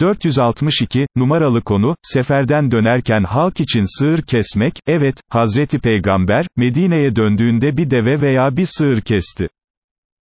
462, numaralı konu, seferden dönerken halk için sığır kesmek, evet, Hazreti Peygamber, Medine'ye döndüğünde bir deve veya bir sığır kesti.